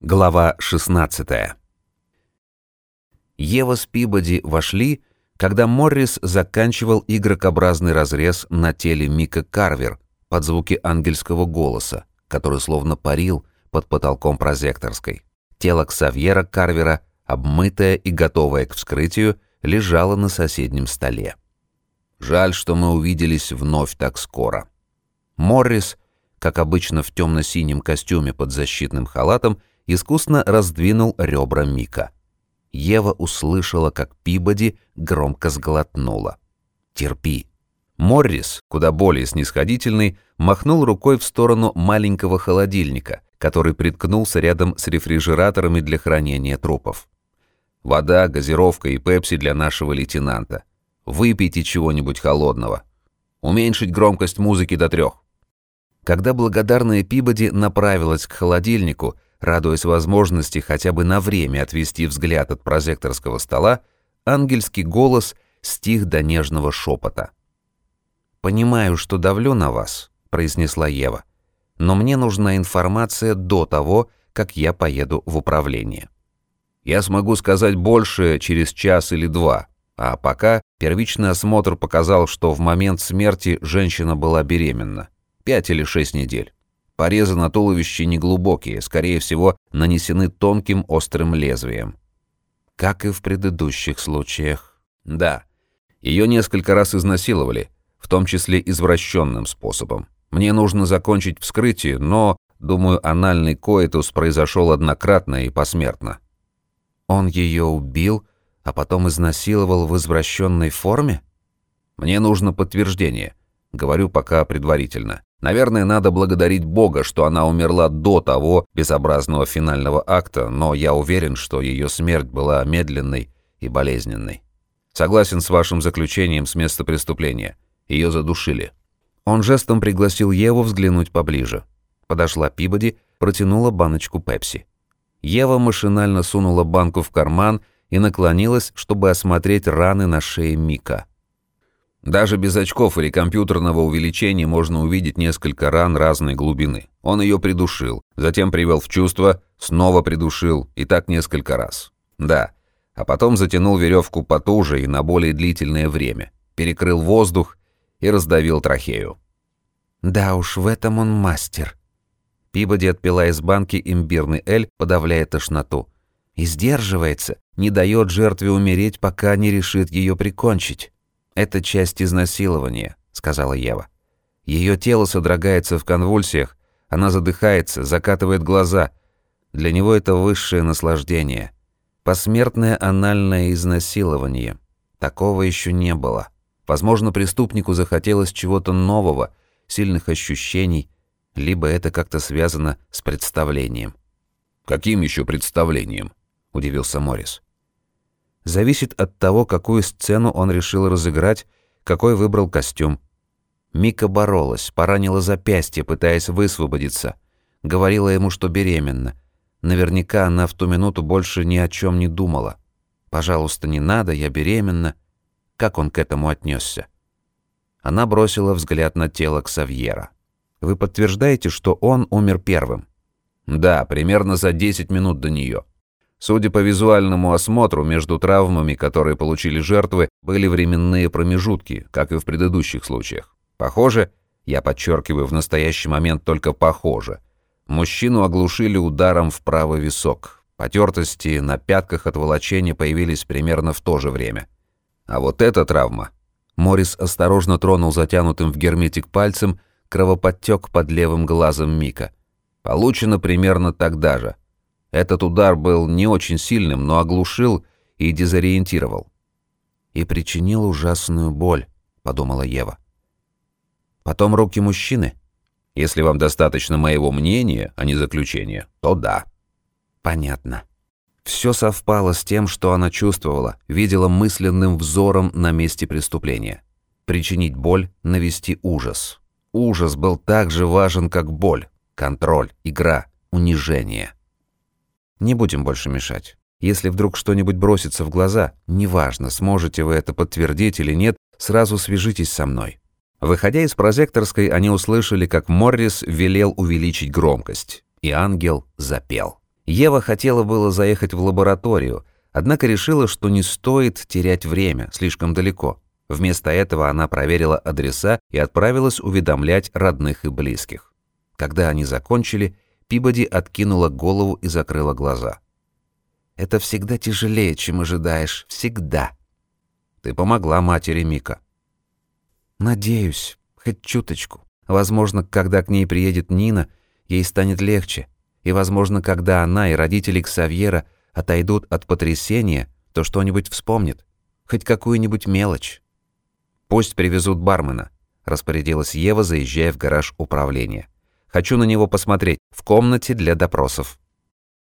Глава 16 Ева с Пибоди вошли, когда Моррис заканчивал игрокообразный разрез на теле Мика Карвер под звуки ангельского голоса, который словно парил под потолком прозекторской. Тело Ксавьера Карвера, обмытое и готовое к вскрытию, лежало на соседнем столе. Жаль, что мы увиделись вновь так скоро. Моррис, как обычно в темно-синем костюме под защитным халатом, искусно раздвинул ребра Мика. Ева услышала, как Пибоди громко сглотнула. «Терпи». Моррис, куда более снисходительный, махнул рукой в сторону маленького холодильника, который приткнулся рядом с рефрижераторами для хранения трупов. «Вода, газировка и пепси для нашего лейтенанта. Выпейте чего-нибудь холодного. Уменьшить громкость музыки до трех». Когда благодарная Пибоди направилась к холодильнику, радуясь возможности хотя бы на время отвести взгляд от прозекторского стола, ангельский голос стих до нежного шепота. «Понимаю, что давлю на вас», — произнесла Ева, «но мне нужна информация до того, как я поеду в управление». «Я смогу сказать больше через час или два», а пока первичный осмотр показал, что в момент смерти женщина была беременна. Пять или шесть недель. Порезы на туловище неглубокие, скорее всего, нанесены тонким острым лезвием. Как и в предыдущих случаях. Да, ее несколько раз изнасиловали, в том числе извращенным способом. Мне нужно закончить вскрытие, но, думаю, анальный коитус произошел однократно и посмертно. Он ее убил, а потом изнасиловал в извращенной форме? Мне нужно подтверждение. Говорю пока предварительно. Наверное, надо благодарить Бога, что она умерла до того безобразного финального акта, но я уверен, что ее смерть была медленной и болезненной. Согласен с вашим заключением с места преступления. Ее задушили. Он жестом пригласил Еву взглянуть поближе. Подошла Пибоди, протянула баночку пепси. Ева машинально сунула банку в карман и наклонилась, чтобы осмотреть раны на шее Мика. Даже без очков или компьютерного увеличения можно увидеть несколько ран разной глубины. Он ее придушил, затем привел в чувство, снова придушил, и так несколько раз. Да, а потом затянул веревку потуже и на более длительное время, перекрыл воздух и раздавил трахею. Да уж, в этом он мастер. Пибоди отпила из банки имбирный эль, подавляя тошноту. И сдерживается, не дает жертве умереть, пока не решит ее прикончить. «Это часть изнасилования», — сказала Ева. Ее тело содрогается в конвульсиях, она задыхается, закатывает глаза. Для него это высшее наслаждение. Посмертное анальное изнасилование. Такого еще не было. Возможно, преступнику захотелось чего-то нового, сильных ощущений, либо это как-то связано с представлением. «Каким еще представлением?» – удивился Моррис зависит от того, какую сцену он решил разыграть, какой выбрал костюм. Мика боролась, поранила запястье, пытаясь высвободиться. Говорила ему, что беременна. Наверняка она в ту минуту больше ни о чем не думала. «Пожалуйста, не надо, я беременна». Как он к этому отнесся? Она бросила взгляд на тело Ксавьера. «Вы подтверждаете, что он умер первым?» «Да, примерно за 10 минут до нее. Судя по визуальному осмотру, между травмами, которые получили жертвы, были временные промежутки, как и в предыдущих случаях. Похоже, я подчеркиваю в настоящий момент только похоже, мужчину оглушили ударом в правый висок. Потертости на пятках от волочения появились примерно в то же время. А вот эта травма... Морис осторожно тронул затянутым в герметик пальцем кровоподтек под левым глазом Мика. Получено примерно тогда же — этот удар был не очень сильным, но оглушил и дезориентировал. «И причинил ужасную боль», — подумала Ева. «Потом руки мужчины?» «Если вам достаточно моего мнения, а не заключения, то да». «Понятно». Все совпало с тем, что она чувствовала, видела мысленным взором на месте преступления. Причинить боль, навести ужас. Ужас был так же важен, как боль, контроль, игра, унижение. Не будем больше мешать. Если вдруг что-нибудь бросится в глаза, неважно, сможете вы это подтвердить или нет, сразу свяжитесь со мной». Выходя из прозекторской, они услышали, как Моррис велел увеличить громкость, и ангел запел. Ева хотела было заехать в лабораторию, однако решила, что не стоит терять время, слишком далеко. Вместо этого она проверила адреса и отправилась уведомлять родных и близких. Когда они закончили, Пибоди откинула голову и закрыла глаза. «Это всегда тяжелее, чем ожидаешь. Всегда». «Ты помогла матери Мика». «Надеюсь, хоть чуточку. Возможно, когда к ней приедет Нина, ей станет легче. И, возможно, когда она и родители Ксавьера отойдут от потрясения, то что-нибудь вспомнит. Хоть какую-нибудь мелочь». «Пусть привезут бармена», — распорядилась Ева, заезжая в гараж управления. Хочу на него посмотреть. В комнате для допросов.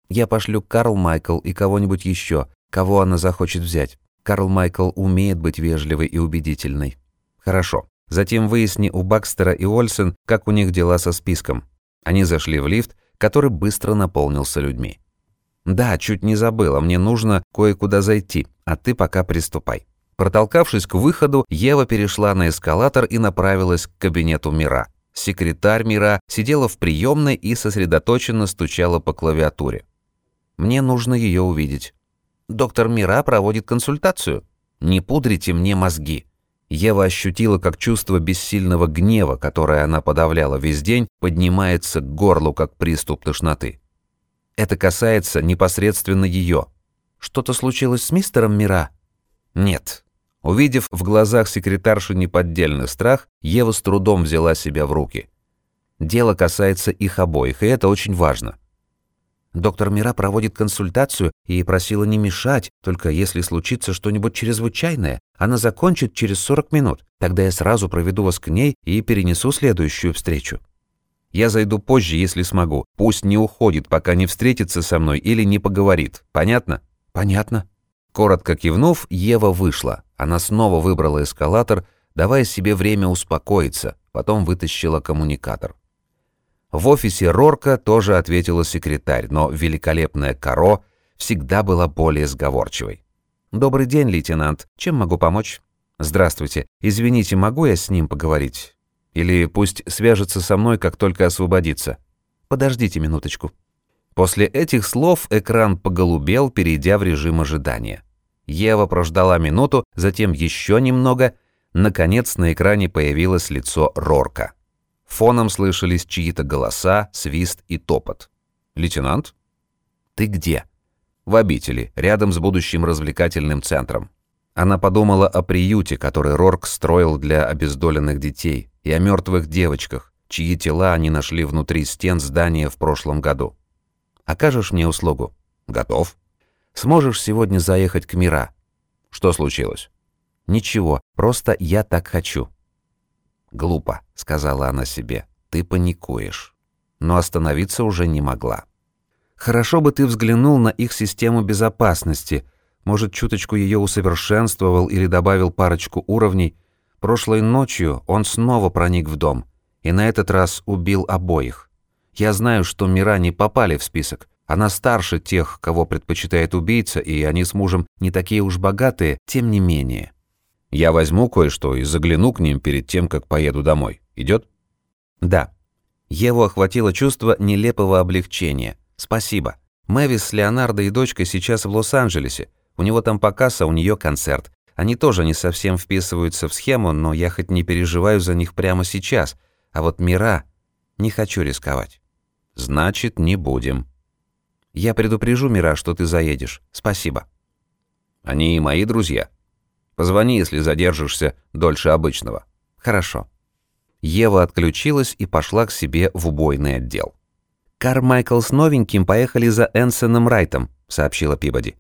Я пошлю Карл Майкл и кого-нибудь еще, кого она захочет взять. Карл Майкл умеет быть вежливой и убедительной. Хорошо. Затем выясни у Бакстера и Ольсен, как у них дела со списком. Они зашли в лифт, который быстро наполнился людьми. «Да, чуть не забыла, мне нужно кое-куда зайти, а ты пока приступай». Протолкавшись к выходу, Ева перешла на эскалатор и направилась к кабинету Мира. Секретарь Мира сидела в приемной и сосредоточенно стучала по клавиатуре. «Мне нужно ее увидеть». «Доктор Мира проводит консультацию. Не пудрите мне мозги». Ева ощутила, как чувство бессильного гнева, которое она подавляла весь день, поднимается к горлу, как приступ тошноты. Это касается непосредственно ее. «Что-то случилось с мистером Мира?» «Нет, Увидев в глазах секретарши неподдельный страх, Ева с трудом взяла себя в руки. Дело касается их обоих, и это очень важно. Доктор Мира проводит консультацию и просила не мешать, только если случится что-нибудь чрезвычайное, она закончит через 40 минут. Тогда я сразу проведу вас к ней и перенесу следующую встречу. Я зайду позже, если смогу. Пусть не уходит, пока не встретится со мной или не поговорит. Понятно? Понятно. Коротко кивнув, Ева вышла. Она снова выбрала эскалатор, давая себе время успокоиться, потом вытащила коммуникатор. В офисе Рорка тоже ответила секретарь, но великолепная Каро всегда была более сговорчивой. «Добрый день, лейтенант. Чем могу помочь?» «Здравствуйте. Извините, могу я с ним поговорить? Или пусть свяжется со мной, как только освободится?» «Подождите минуточку». После этих слов экран поголубел, перейдя в режим ожидания. Ева прождала минуту, затем еще немного. Наконец на экране появилось лицо Рорка. Фоном слышались чьи-то голоса, свист и топот. «Лейтенант?» «Ты где?» «В обители, рядом с будущим развлекательным центром». Она подумала о приюте, который Рорк строил для обездоленных детей, и о мертвых девочках, чьи тела они нашли внутри стен здания в прошлом году. «Окажешь мне услугу?» «Готов». Сможешь сегодня заехать к Мира?» «Что случилось?» «Ничего, просто я так хочу». «Глупо», — сказала она себе, — «ты паникуешь». Но остановиться уже не могла. «Хорошо бы ты взглянул на их систему безопасности. Может, чуточку ее усовершенствовал или добавил парочку уровней. Прошлой ночью он снова проник в дом, и на этот раз убил обоих. Я знаю, что Мира не попали в список, она старше тех, кого предпочитает убийца, и они с мужем не такие уж богатые, тем не менее. Я возьму кое-что и загляну к ним перед тем, как поеду домой. Идет? Да. Еву охватило чувство нелепого облегчения. Спасибо. Мэвис с Леонардо и дочкой сейчас в Лос-Анджелесе. У него там показ, а у нее концерт. Они тоже не совсем вписываются в схему, но я хоть не переживаю за них прямо сейчас. А вот Мира... Не хочу рисковать. Значит, не будем. Я предупрежу Мира, что ты заедешь. Спасибо. Они и мои друзья. Позвони, если задержишься дольше обычного. Хорошо. Ева отключилась и пошла к себе в убойный отдел. «Кармайкл с новеньким поехали за Энсоном Райтом», — сообщила Пибоди.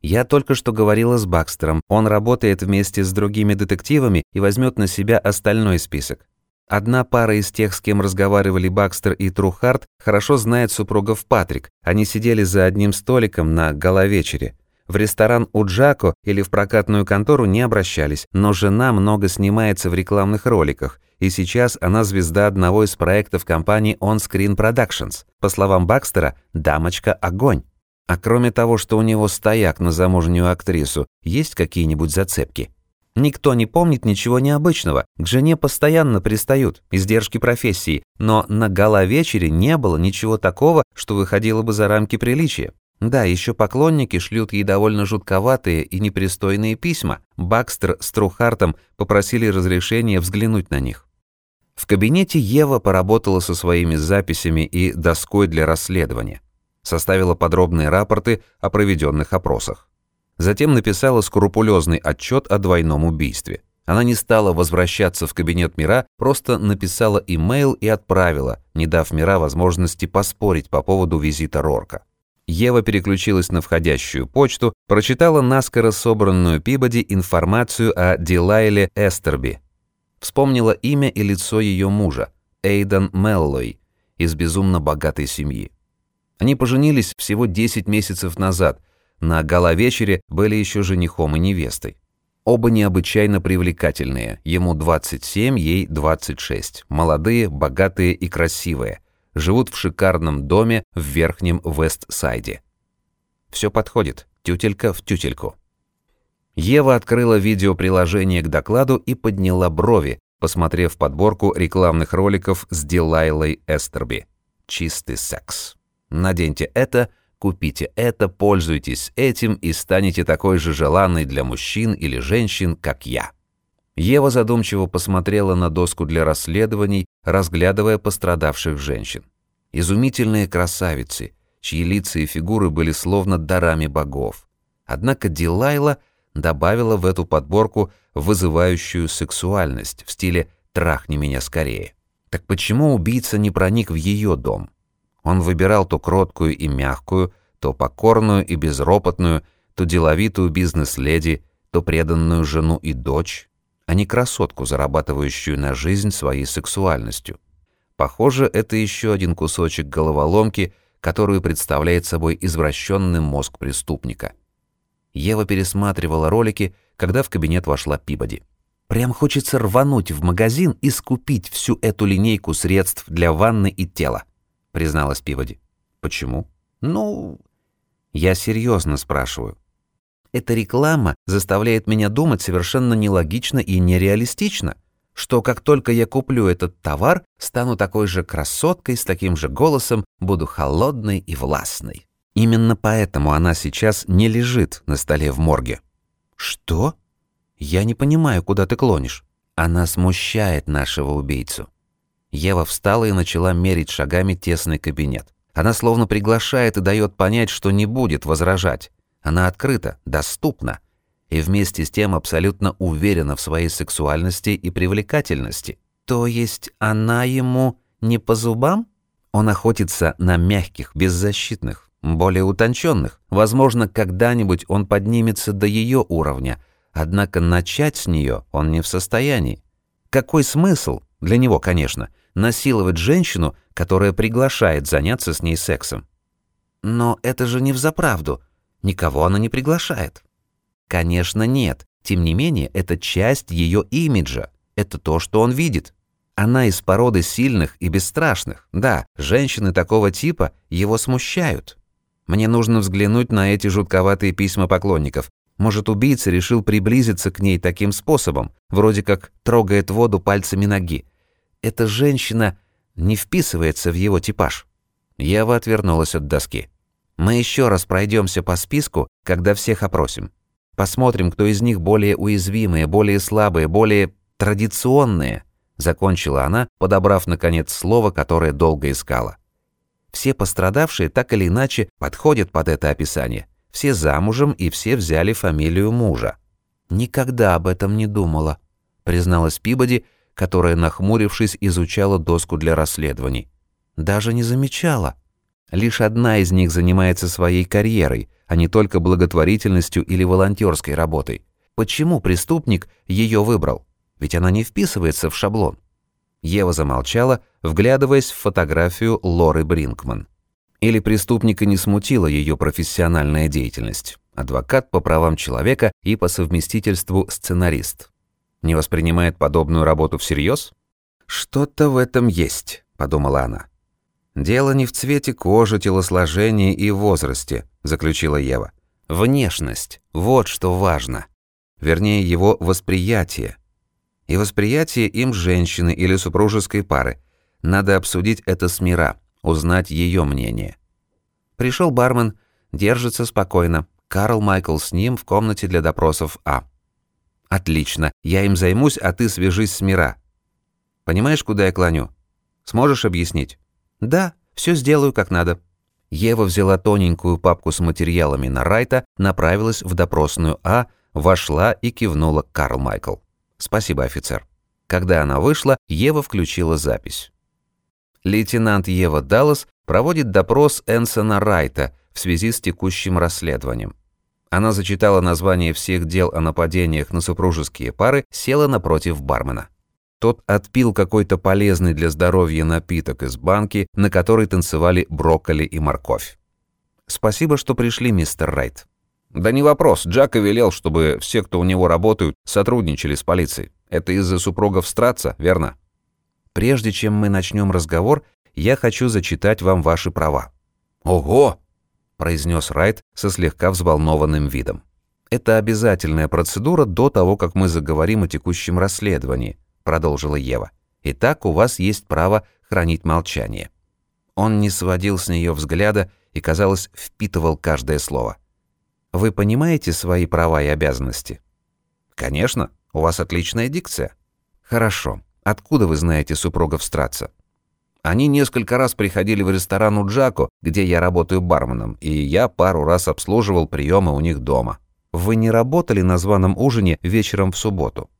«Я только что говорила с Бакстером. Он работает вместе с другими детективами и возьмет на себя остальной список. Одна пара из тех, с кем разговаривали Бакстер и Трухарт, хорошо знает супругов Патрик. Они сидели за одним столиком на галавечере. В ресторан у Джако или в прокатную контору не обращались, но жена много снимается в рекламных роликах, и сейчас она звезда одного из проектов компании On Screen Productions. По словам Бакстера, дамочка – огонь. А кроме того, что у него стояк на замужнюю актрису, есть какие-нибудь зацепки? Никто не помнит ничего необычного. К жене постоянно пристают, издержки профессии. Но на гала-вечере не было ничего такого, что выходило бы за рамки приличия. Да, еще поклонники шлют ей довольно жутковатые и непристойные письма. Бакстер с Трухартом попросили разрешения взглянуть на них. В кабинете Ева поработала со своими записями и доской для расследования. Составила подробные рапорты о проведенных опросах. Затем написала скрупулезный отчет о двойном убийстве. Она не стала возвращаться в кабинет Мира, просто написала имейл и отправила, не дав Мира возможности поспорить по поводу визита Рорка. Ева переключилась на входящую почту, прочитала наскоро собранную Пибоди информацию о Дилайле Эстерби. Вспомнила имя и лицо ее мужа, Эйден Меллой, из безумно богатой семьи. Они поженились всего 10 месяцев назад, на гала-вечере были еще женихом и невестой. Оба необычайно привлекательные, ему 27, ей 26, молодые, богатые и красивые – живут в шикарном доме в верхнем Вест-Сайде. Все подходит, тютелька в тютельку. Ева открыла видеоприложение к докладу и подняла брови, посмотрев подборку рекламных роликов с Дилайлой Эстерби. Чистый секс. Наденьте это, купите это, пользуйтесь этим и станете такой же желанной для мужчин или женщин, как я. Ева задумчиво посмотрела на доску для расследований, разглядывая пострадавших женщин. Изумительные красавицы, чьи лица и фигуры были словно дарами богов. Однако Дилайла добавила в эту подборку вызывающую сексуальность в стиле «трахни меня скорее». Так почему убийца не проник в ее дом? Он выбирал то кроткую и мягкую, то покорную и безропотную, то деловитую бизнес-леди, то преданную жену и дочь, а не красотку, зарабатывающую на жизнь своей сексуальностью. Похоже, это еще один кусочек головоломки, которую представляет собой извращенный мозг преступника. Ева пересматривала ролики, когда в кабинет вошла Пибоди. Прям хочется рвануть в магазин и скупить всю эту линейку средств для ванны и тела, призналась Пибоди. Почему? Ну, я серьезно спрашиваю. Эта реклама заставляет меня думать совершенно нелогично и нереалистично, что как только я куплю этот товар, стану такой же красоткой с таким же голосом, буду холодной и властной. Именно поэтому она сейчас не лежит на столе в морге. Что? Я не понимаю, куда ты клонишь. Она смущает нашего убийцу. Ева встала и начала мерить шагами тесный кабинет. Она словно приглашает и дает понять, что не будет возражать. Она открыта, доступна и вместе с тем абсолютно уверена в своей сексуальности и привлекательности. То есть она ему не по зубам? Он охотится на мягких, беззащитных, более утонченных. Возможно, когда-нибудь он поднимется до ее уровня, однако начать с нее он не в состоянии. Какой смысл, для него, конечно, насиловать женщину, которая приглашает заняться с ней сексом? Но это же не взаправду. Никого она не приглашает. Конечно, нет. Тем не менее, это часть ее имиджа. Это то, что он видит. Она из породы сильных и бесстрашных. Да, женщины такого типа его смущают. Мне нужно взглянуть на эти жутковатые письма поклонников. Может, убийца решил приблизиться к ней таким способом, вроде как трогает воду пальцами ноги. Эта женщина не вписывается в его типаж. Ева отвернулась от доски. Мы еще раз пройдемся по списку, когда всех опросим. Посмотрим, кто из них более уязвимые, более слабые, более традиционные, закончила она, подобрав наконец слово, которое долго искала. Все пострадавшие так или иначе подходят под это описание. Все замужем и все взяли фамилию мужа. Никогда об этом не думала, призналась Пибоди, которая, нахмурившись, изучала доску для расследований. Даже не замечала. Лишь одна из них занимается своей карьерой, а не только благотворительностью или волонтерской работой. Почему преступник ее выбрал? Ведь она не вписывается в шаблон. Ева замолчала, вглядываясь в фотографию Лоры Бринкман. Или преступника не смутила ее профессиональная деятельность. Адвокат по правам человека и по совместительству сценарист. Не воспринимает подобную работу всерьез? «Что-то в этом есть», — подумала она. «Дело не в цвете кожи, телосложении и возрасте», – заключила Ева. «Внешность – вот что важно». вернее его восприятие. И восприятие им женщины или супружеской пары. Надо обсудить это с Мира, узнать ее мнение. Пришел бармен, держится спокойно. Карл Майкл с ним в комнате для допросов А. Отлично, я им займусь, а ты свяжись с Мира. Понимаешь, куда я клоню? Сможешь объяснить? Да, все сделаю как надо. Ева взяла тоненькую папку с материалами на Райта, направилась в допросную А, вошла и кивнула Карл Майкл. «Спасибо, офицер». Когда она вышла, Ева включила запись. Лейтенант Ева Даллас проводит допрос Энсона Райта в связи с текущим расследованием. Она зачитала название всех дел о нападениях на супружеские пары, села напротив бармена. Тот отпил какой-то полезный для здоровья напиток из банки, на которой танцевали брокколи и морковь. «Спасибо, что пришли, мистер Райт». «Да не вопрос. Джака велел, чтобы все, кто у него работают, сотрудничали с полицией. Это из-за супругов Страца, верно?» «Прежде чем мы начнем разговор, я хочу зачитать вам ваши права». «Ого!» – произнес Райт со слегка взволнованным видом. «Это обязательная процедура до того, как мы заговорим о текущем расследовании», продолжила Ева. «Итак, у вас есть право хранить молчание». Он не сводил с нее взгляда и, казалось, впитывал каждое слово. «Вы понимаете свои права и обязанности?» «Конечно, у вас отличная дикция». «Хорошо. Откуда вы знаете супругов Страца?» Они несколько раз приходили в ресторан у Джако, где я работаю барменом, и я пару раз обслуживал приемы у них дома. Вы не работали на званом ужине вечером в субботу?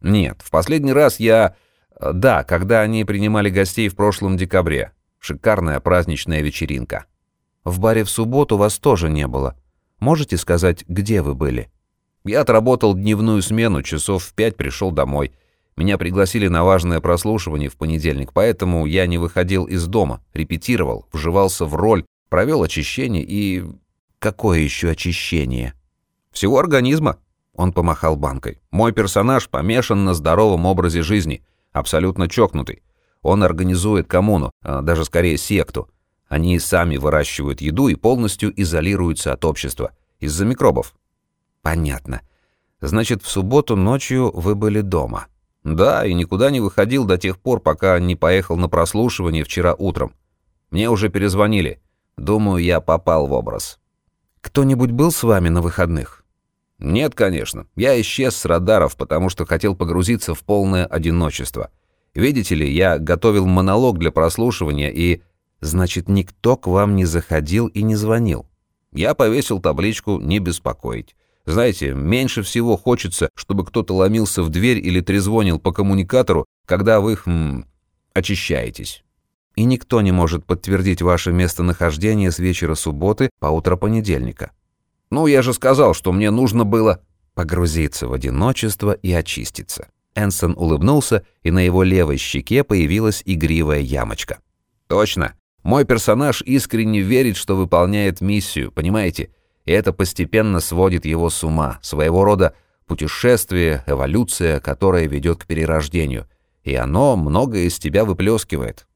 Нет, в последний раз я... Э, да, когда они принимали гостей в прошлом декабре. Шикарная праздничная вечеринка. В баре в субботу вас тоже не было. Можете сказать, где вы были? Я отработал дневную смену, часов в пять пришел домой. Меня пригласили на важное прослушивание в понедельник, поэтому я не выходил из дома, репетировал, вживался в роль, провел очищение и... Какое еще очищение? Всего организма. Он помахал банкой. «Мой персонаж помешан на здоровом образе жизни, абсолютно чокнутый. Он организует коммуну, а даже скорее секту. Они сами выращивают еду и полностью изолируются от общества. Из-за микробов». «Понятно. Значит, в субботу ночью вы были дома?» «Да, и никуда не выходил до тех пор, пока не поехал на прослушивание вчера утром. Мне уже перезвонили. Думаю, я попал в образ». «Кто-нибудь был с вами на выходных?» Нет, конечно. Я исчез с радаров, потому что хотел погрузиться в полное одиночество. Видите ли, я готовил монолог для прослушивания и... Значит, никто к вам не заходил и не звонил? Я повесил табличку «Не беспокоить». Знаете, меньше всего хочется, чтобы кто-то ломился в дверь или трезвонил по коммуникатору, когда вы, хм, очищаетесь. И никто не может подтвердить ваше местонахождение с вечера субботы по утро понедельника. Ну, я же сказал, что мне нужно было погрузиться в одиночество и очиститься. Энсон улыбнулся, и на его левой щеке появилась игривая ямочка. Точно. Мой персонаж искренне верит, что выполняет миссию, понимаете? И это постепенно сводит его с ума, своего рода путешествие, эволюция, которая ведет к перерождению. И оно многое из тебя выплескивает.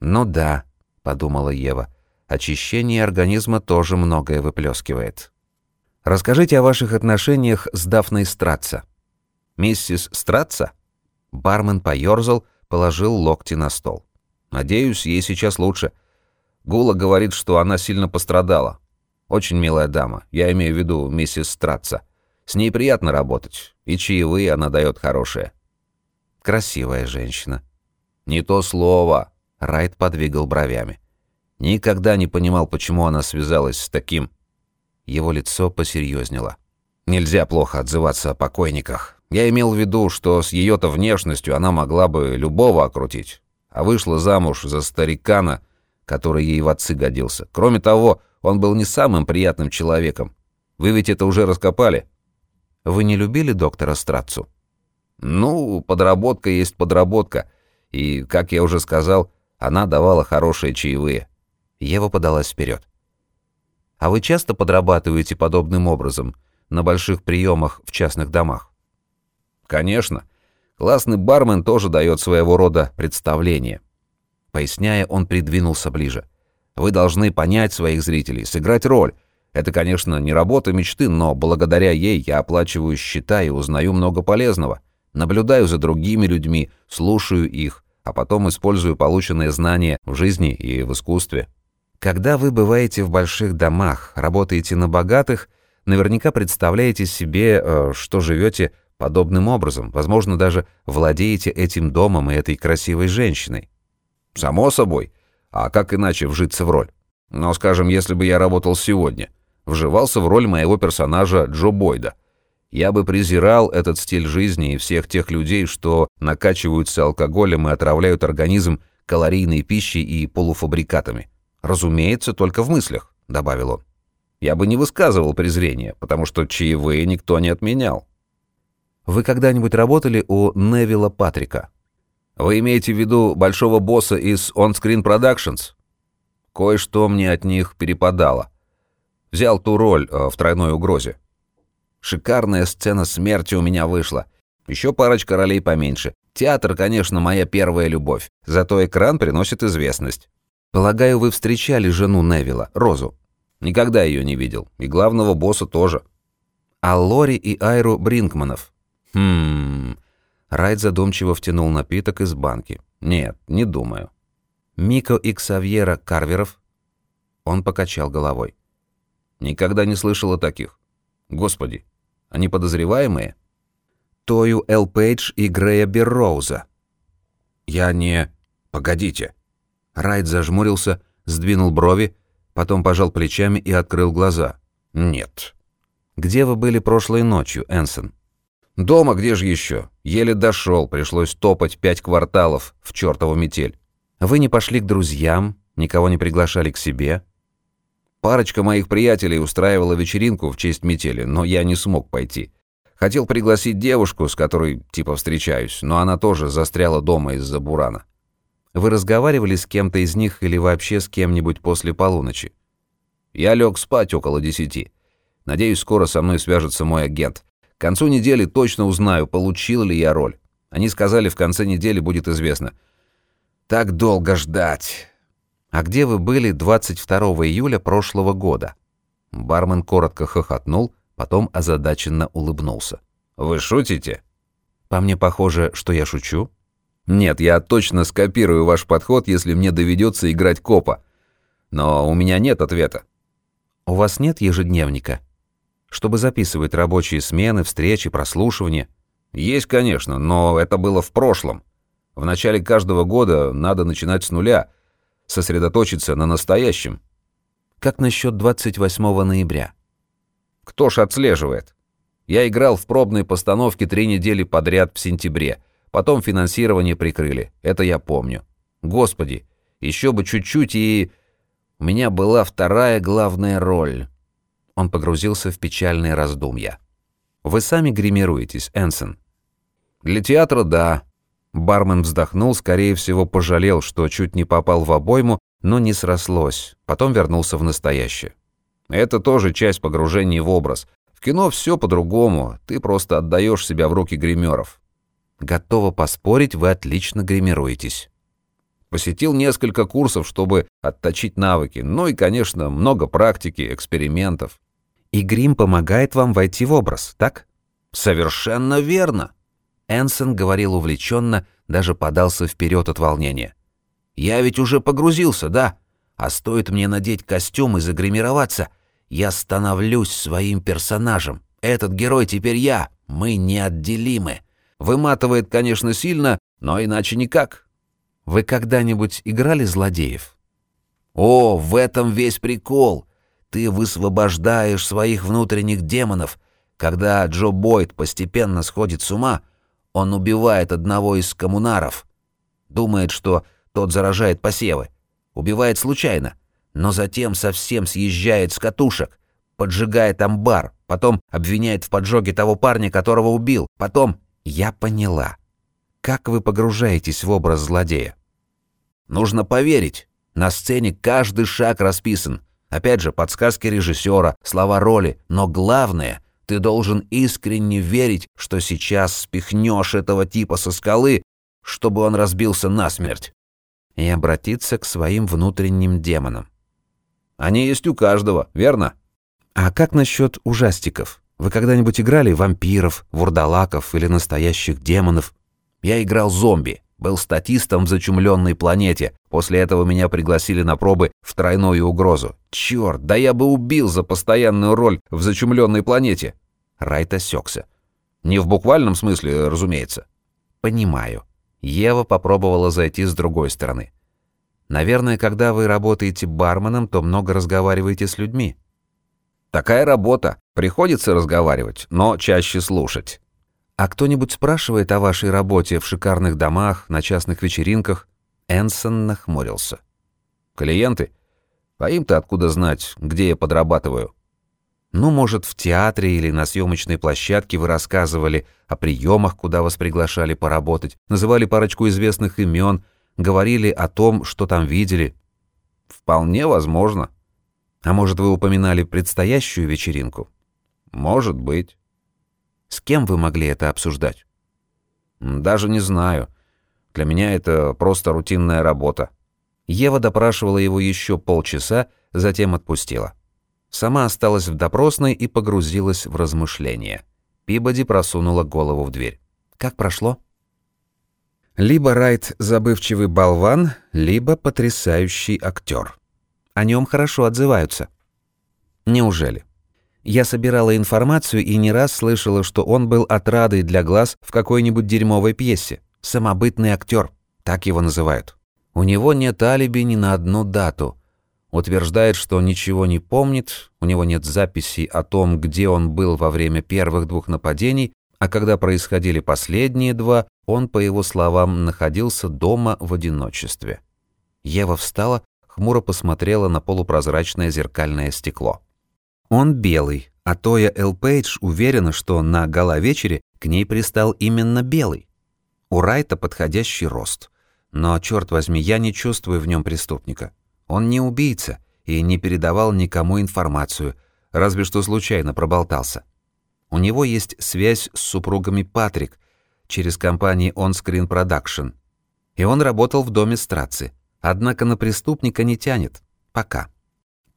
«Ну да», — подумала Ева, — «очищение организма тоже многое выплескивает». Расскажите о ваших отношениях с Дафной Стратца». «Миссис Стратца?» Бармен поёрзал, положил локти на стол. «Надеюсь, ей сейчас лучше. Гула говорит, что она сильно пострадала. Очень милая дама, я имею в виду миссис Стратца. С ней приятно работать, и чаевые она дает хорошие». «Красивая женщина». «Не то слово», — Райт подвигал бровями. «Никогда не понимал, почему она связалась с таким его лицо посерьезнело. «Нельзя плохо отзываться о покойниках. Я имел в виду, что с ее-то внешностью она могла бы любого окрутить. А вышла замуж за старикана, который ей в отцы годился. Кроме того, он был не самым приятным человеком. Вы ведь это уже раскопали?» «Вы не любили доктора Страцу?» «Ну, подработка есть подработка. И, как я уже сказал, она давала хорошие чаевые». Ева подалась вперед. А вы часто подрабатываете подобным образом на больших приемах в частных домах? Конечно. Классный бармен тоже дает своего рода представление. Поясняя, он придвинулся ближе. Вы должны понять своих зрителей, сыграть роль. Это, конечно, не работа мечты, но благодаря ей я оплачиваю счета и узнаю много полезного. Наблюдаю за другими людьми, слушаю их, а потом использую полученные знания в жизни и в искусстве. Когда вы бываете в больших домах, работаете на богатых, наверняка представляете себе, э, что живете подобным образом, возможно, даже владеете этим домом и этой красивой женщиной. Само собой. А как иначе вжиться в роль? Но, скажем, если бы я работал сегодня, вживался в роль моего персонажа Джо Бойда, я бы презирал этот стиль жизни и всех тех людей, что накачиваются алкоголем и отравляют организм калорийной пищей и полуфабрикатами. Разумеется, только в мыслях, добавил он. Я бы не высказывал презрения, потому что чаевые никто не отменял. Вы когда-нибудь работали у Невилла Патрика? Вы имеете в виду большого босса из On Screen Productions? Кое-что мне от них перепадало. Взял ту роль э, в тройной угрозе. Шикарная сцена смерти у меня вышла. Еще парочка ролей поменьше. Театр, конечно, моя первая любовь. Зато экран приносит известность. Полагаю, вы встречали жену Невилла, Розу. Никогда ее не видел. И главного босса тоже. А Лори и Айру Бринкманов? Хм... Райт задумчиво втянул напиток из банки. Нет, не думаю. Мико и Ксавьера Карверов? Он покачал головой. Никогда не слышал о таких. Господи, они подозреваемые? Тою Эл Пейдж и Грея Берроуза. Я не... Погодите. Райт зажмурился, сдвинул брови, потом пожал плечами и открыл глаза. «Нет». «Где вы были прошлой ночью, Энсон?» «Дома, где же еще? Еле дошел, пришлось топать пять кварталов в чертову метель». «Вы не пошли к друзьям, никого не приглашали к себе?» Парочка моих приятелей устраивала вечеринку в честь метели, но я не смог пойти. Хотел пригласить девушку, с которой типа встречаюсь, но она тоже застряла дома из-за бурана. Вы разговаривали с кем-то из них или вообще с кем-нибудь после полуночи? Я лег спать около десяти. Надеюсь, скоро со мной свяжется мой агент. К концу недели точно узнаю, получил ли я роль. Они сказали, в конце недели будет известно. Так долго ждать. А где вы были 22 июля прошлого года? Бармен коротко хохотнул, потом озадаченно улыбнулся. Вы шутите? По мне похоже, что я шучу. Нет, я точно скопирую ваш подход, если мне доведется играть копа. Но у меня нет ответа. У вас нет ежедневника? Чтобы записывать рабочие смены, встречи, прослушивания? Есть, конечно, но это было в прошлом. В начале каждого года надо начинать с нуля, сосредоточиться на настоящем. Как насчет 28 ноября? Кто ж отслеживает? Я играл в пробной постановке три недели подряд в сентябре – Потом финансирование прикрыли. Это я помню. Господи, еще бы чуть-чуть и... У меня была вторая главная роль. Он погрузился в печальные раздумья. Вы сами гримируетесь, Энсон? Для театра да. Бармен вздохнул, скорее всего, пожалел, что чуть не попал в обойму, но не срослось. Потом вернулся в настоящее. Это тоже часть погружения в образ. В кино все по-другому. Ты просто отдаешь себя в руки гримеров. Готова поспорить, вы отлично гримируетесь. Посетил несколько курсов, чтобы отточить навыки. Ну и, конечно, много практики, экспериментов. И грим помогает вам войти в образ, так? Совершенно верно. Энсон говорил увлеченно, даже подался вперед от волнения. Я ведь уже погрузился, да? А стоит мне надеть костюм и загримироваться, я становлюсь своим персонажем. Этот герой теперь я. Мы неотделимы. Выматывает, конечно, сильно, но иначе никак. Вы когда-нибудь играли злодеев? О, в этом весь прикол. Ты высвобождаешь своих внутренних демонов. Когда Джо Бойд постепенно сходит с ума, он убивает одного из коммунаров. Думает, что тот заражает посевы. Убивает случайно, но затем совсем съезжает с катушек, поджигает амбар, потом обвиняет в поджоге того парня, которого убил, потом я поняла. Как вы погружаетесь в образ злодея? Нужно поверить. На сцене каждый шаг расписан. Опять же, подсказки режиссера, слова роли. Но главное, ты должен искренне верить, что сейчас спихнешь этого типа со скалы, чтобы он разбился насмерть. И обратиться к своим внутренним демонам. Они есть у каждого, верно? А как насчет ужастиков? Вы когда-нибудь играли вампиров, вурдалаков или настоящих демонов? Я играл зомби, был статистом в зачумленной планете. После этого меня пригласили на пробы в тройную угрозу. Черт, да я бы убил за постоянную роль в зачумленной планете. Райт осекся. Не в буквальном смысле, разумеется. Понимаю. Ева попробовала зайти с другой стороны. Наверное, когда вы работаете барменом, то много разговариваете с людьми. Такая работа. Приходится разговаривать, но чаще слушать. А кто-нибудь спрашивает о вашей работе в шикарных домах, на частных вечеринках? Энсон нахмурился. Клиенты? А им-то откуда знать, где я подрабатываю? Ну, может, в театре или на съемочной площадке вы рассказывали о приемах, куда вас приглашали поработать, называли парочку известных имен, говорили о том, что там видели. Вполне возможно. А может, вы упоминали предстоящую вечеринку? Может быть. С кем вы могли это обсуждать? Даже не знаю. Для меня это просто рутинная работа. Ева допрашивала его еще полчаса, затем отпустила. Сама осталась в допросной и погрузилась в размышления. Пибоди просунула голову в дверь. «Как прошло?» Либо Райт забывчивый болван, либо потрясающий актер. О нем хорошо отзываются. Неужели? Я собирала информацию и не раз слышала, что он был отрадой для глаз в какой-нибудь дерьмовой пьесе. Самобытный актер, так его называют. У него нет алиби ни на одну дату. Утверждает, что ничего не помнит, у него нет записей о том, где он был во время первых двух нападений, а когда происходили последние два, он, по его словам, находился дома в одиночестве. Ева встала, хмуро посмотрела на полупрозрачное зеркальное стекло. Он белый, а Тоя Эл Пейдж уверена, что на гала-вечере к ней пристал именно белый. У Райта подходящий рост. Но, черт возьми, я не чувствую в нем преступника. Он не убийца и не передавал никому информацию, разве что случайно проболтался. У него есть связь с супругами Патрик через компанию On Screen Production. И он работал в доме Страци. Однако на преступника не тянет. Пока.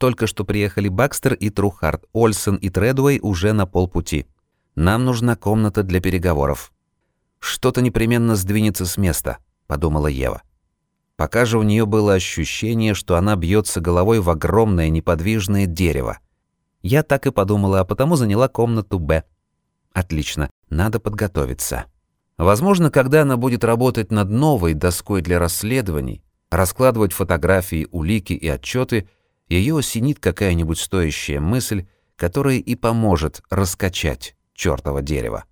Только что приехали Бакстер и Трухард, Ольсен и Тредуэй уже на полпути. Нам нужна комната для переговоров. Что-то непременно сдвинется с места, подумала Ева. Пока же у нее было ощущение, что она бьется головой в огромное неподвижное дерево. Я так и подумала, а потому заняла комнату Б. Отлично, надо подготовиться. Возможно, когда она будет работать над новой доской для расследований, раскладывать фотографии, улики и отчеты – ее осенит какая-нибудь стоящая мысль, которая и поможет раскачать чёртово дерево.